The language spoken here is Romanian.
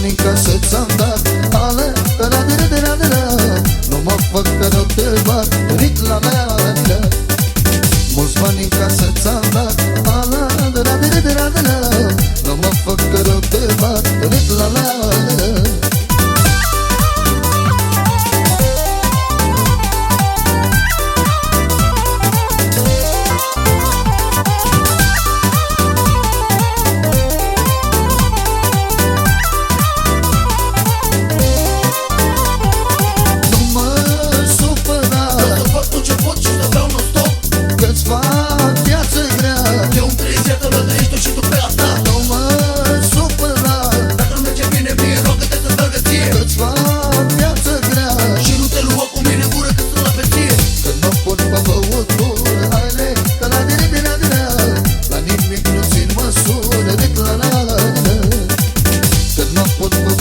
manică se țanda Ale, ra de la de la de la Nu mă fac că nu te bat Rit la mea, la Mulți bani în casă Not put